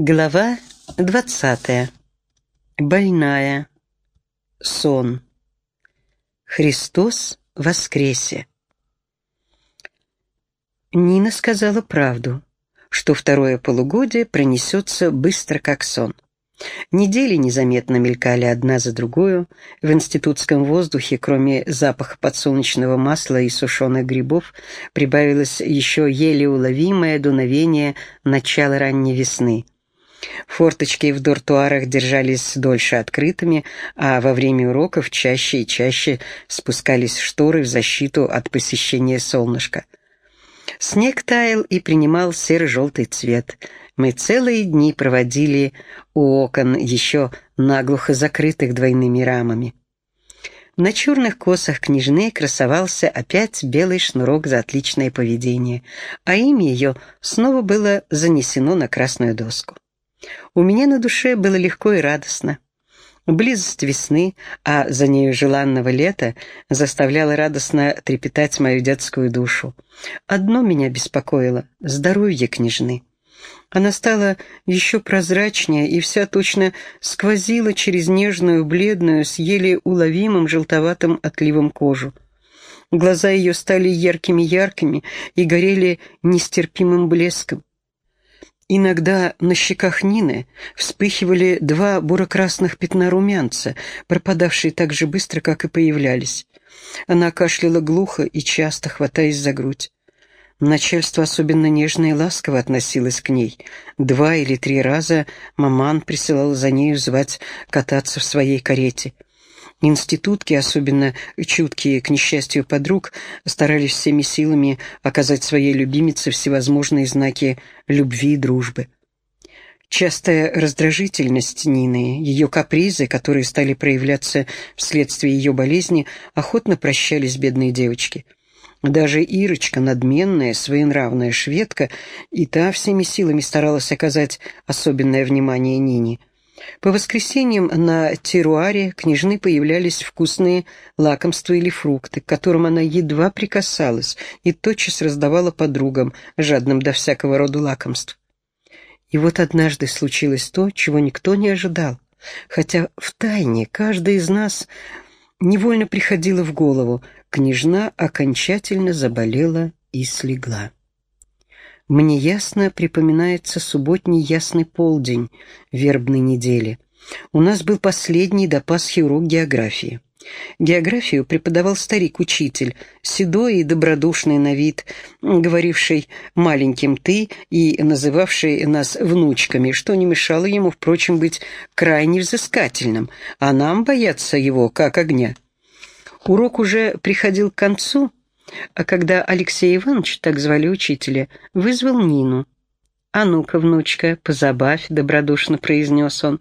Глава двадцатая. Больная. Сон. Христос воскресе. Нина сказала правду, что второе полугодие пронесется быстро, как сон. Недели незаметно мелькали одна за другую. В институтском воздухе, кроме запаха подсолнечного масла и сушеных грибов, прибавилось еще еле уловимое дуновение начала ранней весны — Форточки в дуртуарах держались дольше открытыми, а во время уроков чаще и чаще спускались шторы в защиту от посещения солнышка. Снег таял и принимал серо-желтый цвет. Мы целые дни проводили у окон, еще наглухо закрытых двойными рамами. На черных косах княжны красовался опять белый шнурок за отличное поведение, а имя ее снова было занесено на красную доску. У меня на душе было легко и радостно. Близость весны, а за нею желанного лета, заставляла радостно трепетать мою детскую душу. Одно меня беспокоило — здоровье княжны. Она стала еще прозрачнее и вся точно сквозила через нежную, бледную, с еле уловимым желтоватым отливом кожу. Глаза ее стали яркими-яркими и горели нестерпимым блеском. Иногда на щеках Нины вспыхивали два буро-красных пятна румянца, пропадавшие так же быстро, как и появлялись. Она кашляла глухо и часто, хватаясь за грудь. Начальство особенно нежно и ласково относилось к ней. Два или три раза маман присылал за нею звать кататься в своей карете — Институтки, особенно чуткие к несчастью подруг, старались всеми силами оказать своей любимице всевозможные знаки любви и дружбы. Частая раздражительность Нины, ее капризы, которые стали проявляться вследствие ее болезни, охотно прощались бедные девочки. Даже Ирочка, надменная, своенравная шведка, и та всеми силами старалась оказать особенное внимание Нине – по воскресеньям на теруаре княжны появлялись вкусные лакомства или фрукты, к которым она едва прикасалась и тотчас раздавала подругам, жадным до всякого рода лакомств. И вот однажды случилось то, чего никто не ожидал, хотя в тайне каждый из нас невольно приходило в голову, княжна окончательно заболела и слегла. Мне ясно припоминается субботний ясный полдень вербной недели. У нас был последний до Пасхи урок географии. Географию преподавал старик-учитель, седой и добродушный на вид, говоривший «маленьким ты» и называвший нас внучками, что не мешало ему, впрочем, быть крайне взыскательным, а нам бояться его, как огня. Урок уже приходил к концу, а когда Алексей Иванович, так звали учителя, вызвал Нину. «А ну-ка, внучка, позабавь», — добродушно произнес он.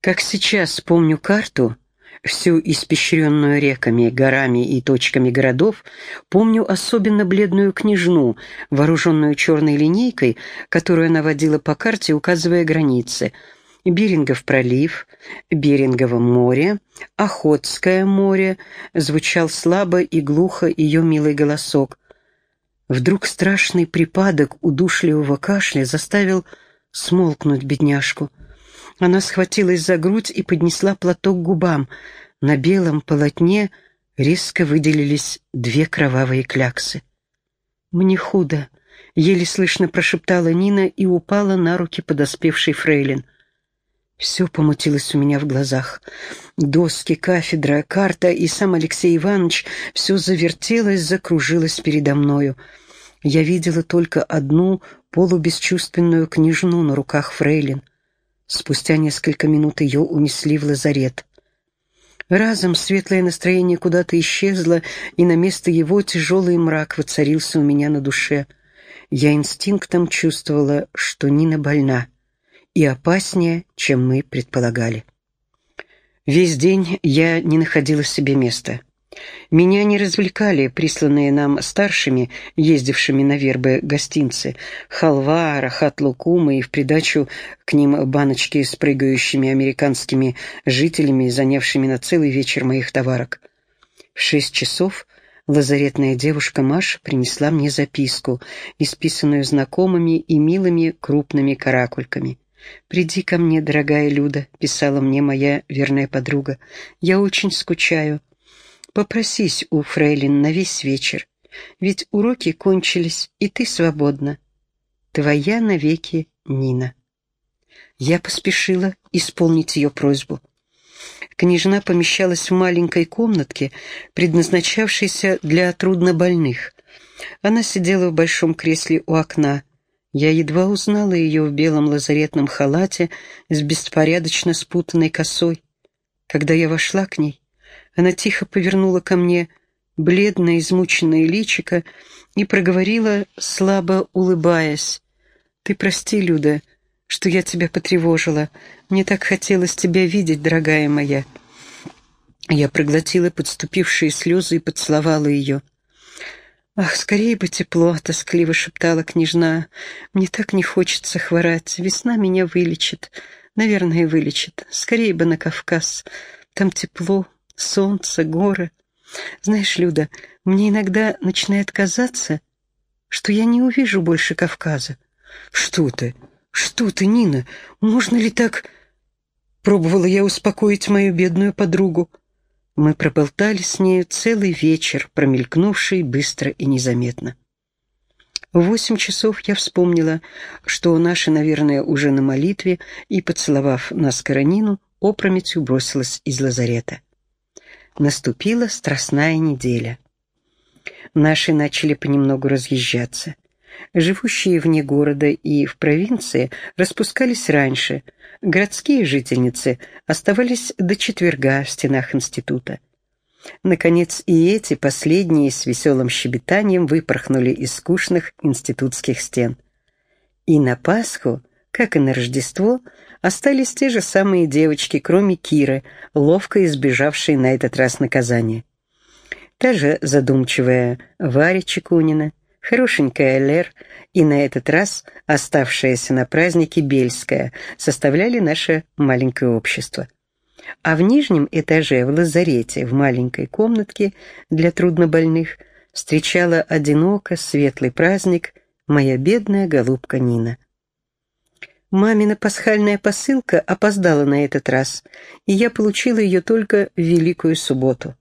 Как сейчас помню карту, всю испещренную реками, горами и точками городов, помню особенно бледную княжну, вооруженную черной линейкой, которую она водила по карте, указывая границы — Берингов пролив, Берингово море, Охотское море, звучал слабо и глухо ее милый голосок. Вдруг страшный припадок удушливого кашля заставил смолкнуть бедняжку. Она схватилась за грудь и поднесла платок к губам. На белом полотне резко выделились две кровавые кляксы. «Мне худо», — еле слышно прошептала Нина и упала на руки подоспевшей фрейлин. Все помутилось у меня в глазах. Доски, кафедра, карта и сам Алексей Иванович все завертелось, закружилось передо мною. Я видела только одну полубесчувственную княжну на руках фрейлин. Спустя несколько минут ее унесли в лазарет. Разом светлое настроение куда-то исчезло, и на место его тяжелый мрак воцарился у меня на душе. Я инстинктом чувствовала, что Нина больна и опаснее, чем мы предполагали. Весь день я не находила себе места. Меня не развлекали присланные нам старшими, ездившими на вербы гостинцы, халва, рахат-лукумы и в придачу к ним баночки с прыгающими американскими жителями, занявшими на целый вечер моих товарок. В шесть часов Лазаретная девушка Маша принесла мне записку, исписанную знакомыми и милыми крупными каракульками. «Приди ко мне, дорогая Люда», — писала мне моя верная подруга. «Я очень скучаю. Попросись у фрейлин на весь вечер, ведь уроки кончились, и ты свободна. Твоя навеки Нина». Я поспешила исполнить ее просьбу. Княжна помещалась в маленькой комнатке, предназначавшейся для труднобольных. Она сидела в большом кресле у окна. Я едва узнала ее в белом лазаретном халате с беспорядочно спутанной косой. Когда я вошла к ней, она тихо повернула ко мне бледное, измученное личико и проговорила, слабо улыбаясь, «Ты прости, Люда, что я тебя потревожила. Мне так хотелось тебя видеть, дорогая моя». Я проглотила подступившие слезы и поцеловала ее. «Ах, скорее бы тепло!» — тоскливо шептала княжна. «Мне так не хочется хворать. Весна меня вылечит. Наверное, вылечит. Скорее бы на Кавказ. Там тепло, солнце, горы. Знаешь, Люда, мне иногда начинает казаться, что я не увижу больше Кавказа». «Что ты? Что ты, Нина? Можно ли так...» Пробовала я успокоить мою бедную подругу. Мы проболтали с нею целый вечер, промелькнувший быстро и незаметно. В восемь часов я вспомнила, что наши, наверное, уже на молитве, и, поцеловав нас Каранину, опрометью бросилась из лазарета. Наступила страстная неделя. Наши начали понемногу разъезжаться. Живущие вне города и в провинции распускались раньше, городские жительницы оставались до четверга в стенах института. Наконец и эти последние с веселым щебетанием выпорхнули из скучных институтских стен. И на Пасху, как и на Рождество, остались те же самые девочки, кроме Киры, ловко избежавшей на этот раз наказания. Та же задумчивая Варя Чекунина, Хорошенькая Лер и на этот раз оставшаяся на празднике Бельская составляли наше маленькое общество. А в нижнем этаже, в лазарете, в маленькой комнатке для труднобольных, встречала одиноко светлый праздник моя бедная голубка Нина. Мамина пасхальная посылка опоздала на этот раз, и я получила ее только в Великую Субботу.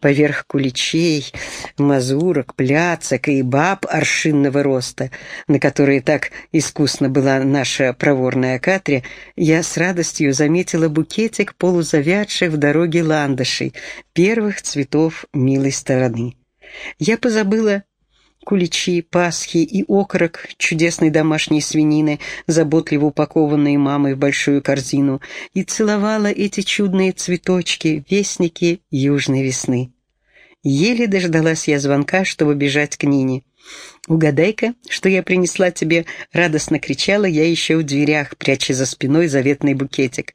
Поверх куличей, мазурок, пляцок и баб аршинного роста, на которые так искусно была наша проворная Катря, я с радостью заметила букетик полузавядших в дороге ландышей, первых цветов милой стороны. Я позабыла куличи, пасхи и окорок чудесной домашней свинины, заботливо упакованные мамой в большую корзину, и целовала эти чудные цветочки, вестники южной весны. Еле дождалась я звонка, чтобы бежать к Нине. «Угадай-ка, что я принесла тебе?» — радостно кричала я еще в дверях, пряча за спиной заветный букетик.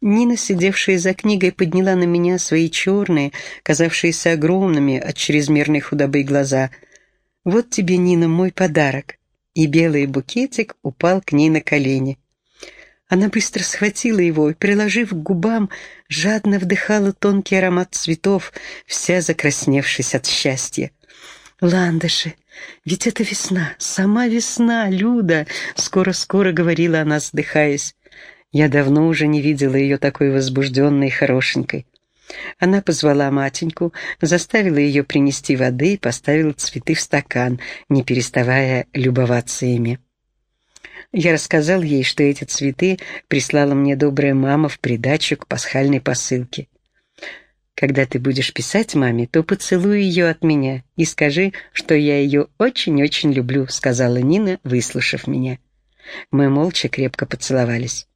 Нина, сидевшая за книгой, подняла на меня свои черные, казавшиеся огромными от чрезмерной худобы глаза — «Вот тебе, Нина, мой подарок». И белый букетик упал к ней на колени. Она быстро схватила его и, приложив к губам, жадно вдыхала тонкий аромат цветов, вся закрасневшись от счастья. «Ландыши, ведь это весна, сама весна, Люда!» Скоро-скоро говорила она, вздыхаясь. Я давно уже не видела ее такой возбужденной и хорошенькой. Она позвала матеньку, заставила ее принести воды и поставила цветы в стакан, не переставая любоваться ими. Я рассказал ей, что эти цветы прислала мне добрая мама в придачу к пасхальной посылке. Когда ты будешь писать маме, то поцелуй ее от меня и скажи, что я ее очень-очень люблю», — сказала Нина, выслушав меня. Мы молча крепко поцеловались.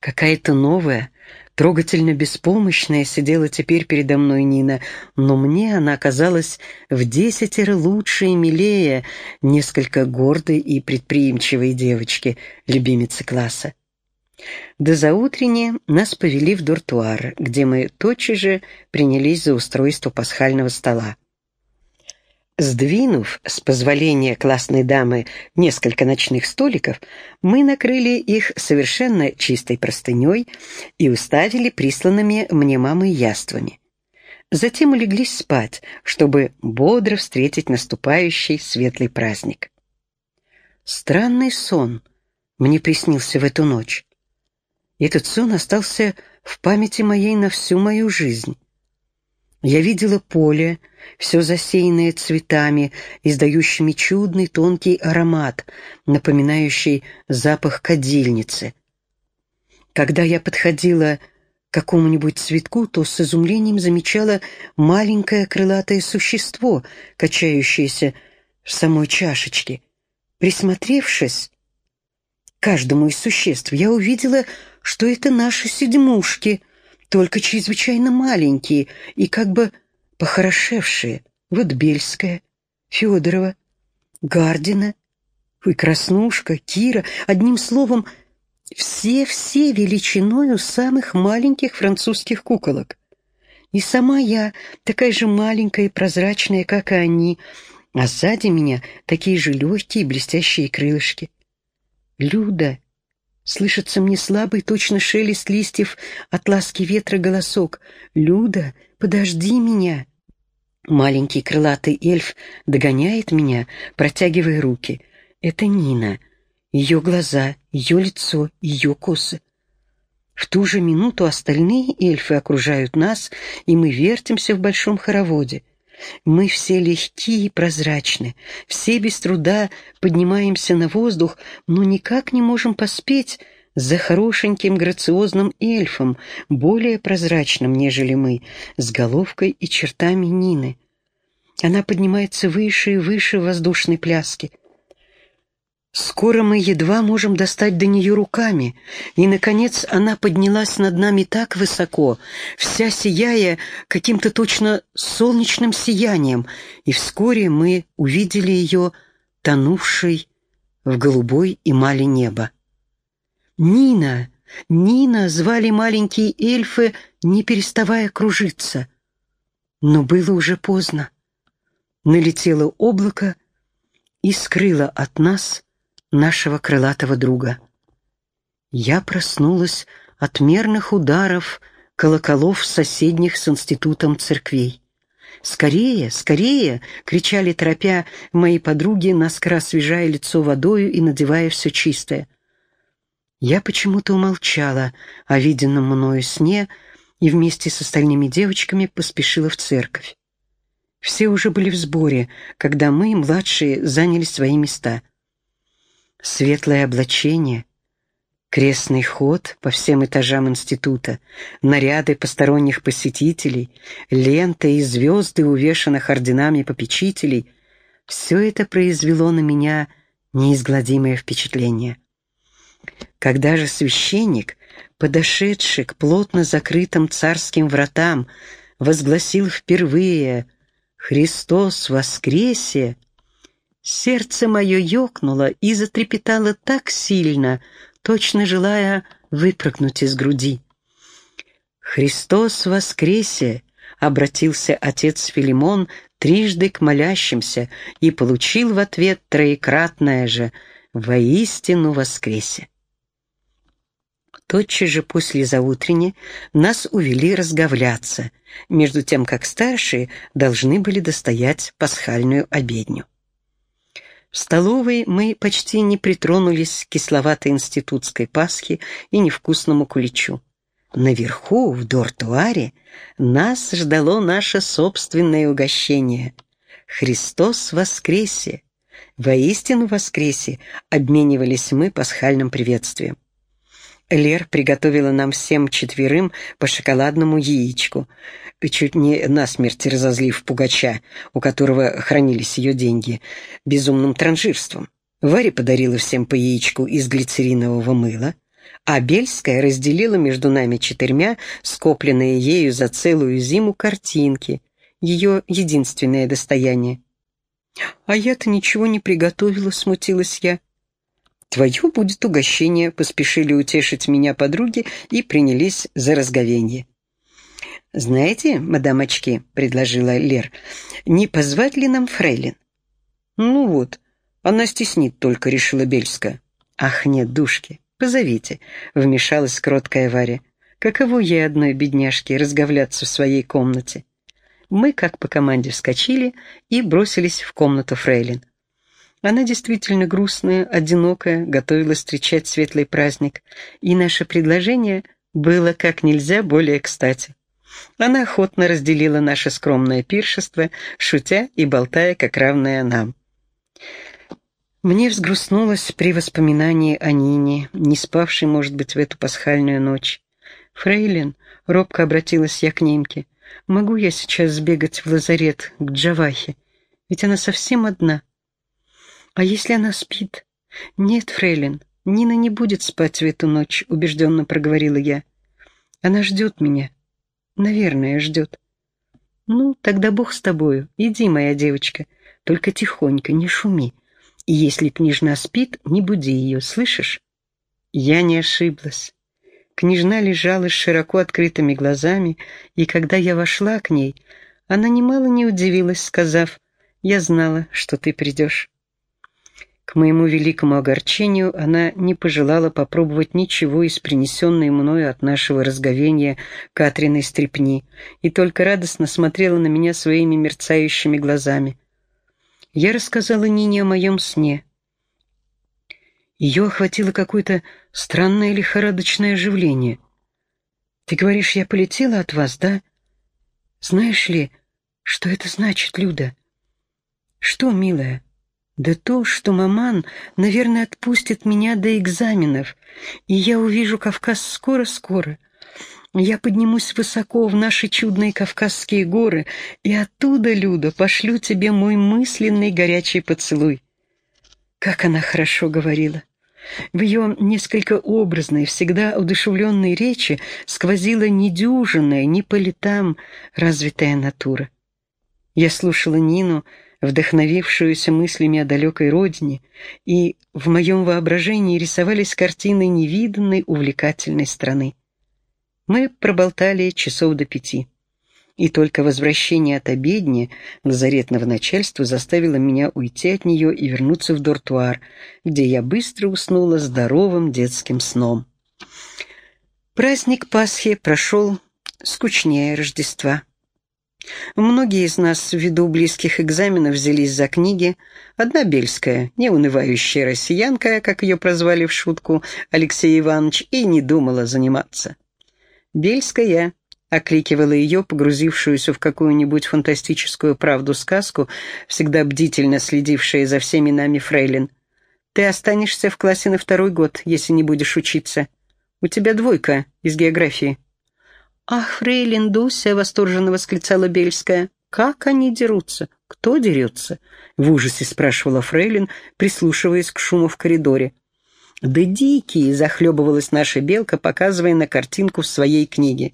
Какая-то новая, Трогательно беспомощная сидела теперь передо мной Нина, но мне она оказалась в десятеро лучше и милее несколько гордой и предприимчивой девочки, любимицы класса. До заутренне нас повели в дуртуар, где мы тотчас же принялись за устройство пасхального стола. Сдвинув, с позволения классной дамы, несколько ночных столиков, мы накрыли их совершенно чистой простыней и уставили присланными мне мамой яствами. Затем улеглись спать, чтобы бодро встретить наступающий светлый праздник. Странный сон мне приснился в эту ночь. Этот сон остался в памяти моей на всю мою жизнь. Я видела поле, все засеянное цветами, издающими чудный тонкий аромат, напоминающий запах кадильницы. Когда я подходила какому-нибудь цветку, то с изумлением замечала маленькое крылатое существо, качающееся в самой чашечке. Присмотревшись к каждому из существ, я увидела, что это наши седьмушки, только чрезвычайно маленькие и как бы похорошевшие. Вот Бельская, Федорова, Гардина, и Краснушка, Кира, одним словом — все-все величиною самых маленьких французских куколок. И сама я такая же маленькая и прозрачная, как и они, а сзади меня такие же легкие блестящие крылышки. Люда, слышится мне слабый точно шелест листьев от ласки ветра голосок. Люда, подожди меня. Маленький крылатый эльф догоняет меня, протягивая руки. Это Нина — ее глаза, ее лицо, ее косы. В ту же минуту остальные эльфы окружают нас, и мы вертимся в большом хороводе. Мы все легкие и прозрачны, все без труда поднимаемся на воздух, но никак не можем поспеть за хорошеньким грациозным эльфом, более прозрачным, нежели мы, с головкой и чертами Нины. Она поднимается выше и выше воздушной пляски. Скоро мы едва можем достать до нее руками, и, наконец, она поднялась над нами так высоко, вся сияя каким-то точно солнечным сиянием, и вскоре мы увидели ее, тонувшей в голубой эмали неба. «Нина! Нина!» — звали маленькие эльфы, не переставая кружиться. Но было уже поздно. Налетело облако и скрыло от нас — нашего крылатого друга. Я проснулась от мерных ударов колоколов соседних с институтом церквей. «Скорее, скорее!» — кричали, торопя мои подруги, наскоро освежая лицо водою и надевая все чистое. Я почему-то умолчала о виденном мною сне и вместе с остальными девочками поспешила в церковь. Все уже были в сборе, когда мы, младшие, заняли свои места светлое облачение, крестный ход по всем этажам института, наряды посторонних посетителей, ленты и звезды, увешанных орденами попечителей — все это произвело на меня неизгладимое впечатление. Когда же священник, подошедший к плотно закрытым царским вратам, возгласил впервые «Христос воскресе!», Сердце мое ёкнуло и затрепетало так сильно, точно желая выпрыгнуть из груди. «Христос воскресе!» — обратился отец Филимон трижды к молящимся и получил в ответ троекратное же «Воистину воскресе!» Тотчас же после заутренне нас увели разговляться, между тем как старшие должны были достоять пасхальную обедню. В столовой мы почти не притронулись к кисловатой институтской пасхе и невкусному куличу. Наверху, в дортуаре, нас ждало наше собственное угощение. «Христос воскресе!» «Воистину воскресе!» — обменивались мы пасхальным приветствием. Лер приготовила нам всем четверым по шоколадному яичку, чуть не насмерть разозлив пугача, у которого хранились ее деньги, безумным транжирством. Варя подарила всем по яичку из глицеринового мыла, а Бельская разделила между нами четырьмя скопленные ею за целую зиму картинки, ее единственное достояние. «А я-то ничего не приготовила», — смутилась я. «Твое будет угощение», — поспешили утешить меня подруги и принялись за разговенье. «Знаете, мадам очки», — предложила Лер, — «не позвать ли нам фрейлин?» «Ну вот, она стеснит только», — решила Бельска. «Ах, нет, душки, позовите», — вмешалась кроткая Варя. «Каково ей одной бедняжке разговляться в своей комнате?» Мы, как по команде, вскочили и бросились в комнату Фрейлин. Она действительно грустная, одинокая, готовилась встречать светлый праздник, и наше предложение было как нельзя более кстати. Она охотно разделила наше скромное пиршество, шутя и болтая, как равная нам. Мне взгрустнулось при воспоминании о Нине, не спавшей, может быть, в эту пасхальную ночь. «Фрейлин», — робко обратилась я к немке, — «могу я сейчас сбегать в лазарет, к Джавахе? Ведь она совсем одна». «А если она спит?» «Нет, Фрейлин, Нина не будет спать в эту ночь», — убежденно проговорила я. «Она ждет меня. Наверное, ждет». «Ну, тогда Бог с тобою. Иди, моя девочка. Только тихонько, не шуми. И если княжна спит, не буди ее, слышишь?» Я не ошиблась. Княжна лежала с широко открытыми глазами, и когда я вошла к ней, она немало не удивилась, сказав, «Я знала, что ты придешь». К моему великому огорчению она не пожелала попробовать ничего из принесенной мною от нашего разговения Катриной стрепни и только радостно смотрела на меня своими мерцающими глазами. Я рассказала Нине о моем сне. Ее охватило какое-то странное лихорадочное оживление. «Ты говоришь, я полетела от вас, да? Знаешь ли, что это значит, Люда?» «Что, милая?» Да то, что маман, наверное, отпустит меня до экзаменов, и я увижу Кавказ скоро-скоро. Я поднимусь высоко в наши чудные Кавказские горы, и оттуда, Люда, пошлю тебе мой мысленный горячий поцелуй. Как она хорошо говорила. В ее несколько образной, всегда удушевленной речи сквозила недюжинная, не по летам развитая натура. Я слушала Нину, вдохновившуюся мыслями о далекой родине, и в моем воображении рисовались картины невиданной увлекательной страны. Мы проболтали часов до пяти. И только возвращение от обедни лазаретного начальства заставило меня уйти от нее и вернуться в дортуар, где я быстро уснула здоровым детским сном. Праздник Пасхи прошел скучнее Рождества. Многие из нас ввиду близких экзаменов взялись за книги. Одна бельская, неунывающая россиянка, как ее прозвали в шутку Алексей Иванович, и не думала заниматься. «Бельская», — окликивала ее, погрузившуюся в какую-нибудь фантастическую правду-сказку, всегда бдительно следившая за всеми нами фрейлин. «Ты останешься в классе на второй год, если не будешь учиться. У тебя двойка из географии». «Ах, фрейлин Дуся!» — восторженно восклицала Бельская. «Как они дерутся? Кто дерется?» — в ужасе спрашивала фрейлин, прислушиваясь к шуму в коридоре. «Да дикие!» — захлебывалась наша белка, показывая на картинку в своей книге.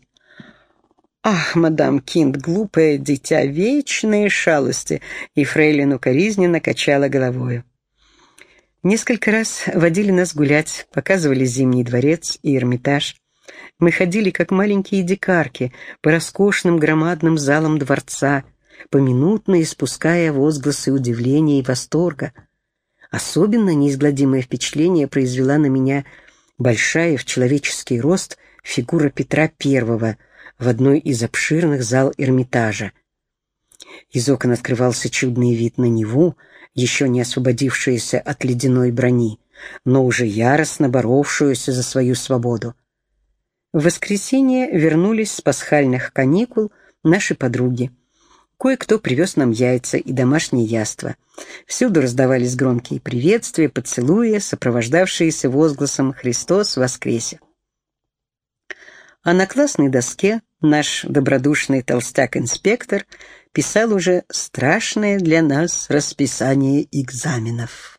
«Ах, мадам Кинд, глупое дитя, вечные шалости!» И фрейлин укоризненно качала головою. Несколько раз водили нас гулять, показывали Зимний дворец и Эрмитаж. Мы ходили, как маленькие дикарки, по роскошным громадным залам дворца, поминутно испуская возгласы удивления и восторга. Особенно неизгладимое впечатление произвела на меня большая в человеческий рост фигура Петра I в одной из обширных зал Эрмитажа. Из окон открывался чудный вид на Неву, еще не освободившуюся от ледяной брони, но уже яростно боровшуюся за свою свободу. В воскресенье вернулись с пасхальных каникул наши подруги. Кое-кто привез нам яйца и домашнее яство. Всюду раздавались громкие приветствия, поцелуи, сопровождавшиеся возгласом «Христос воскресе!». А на классной доске наш добродушный толстяк-инспектор писал уже страшное для нас расписание экзаменов.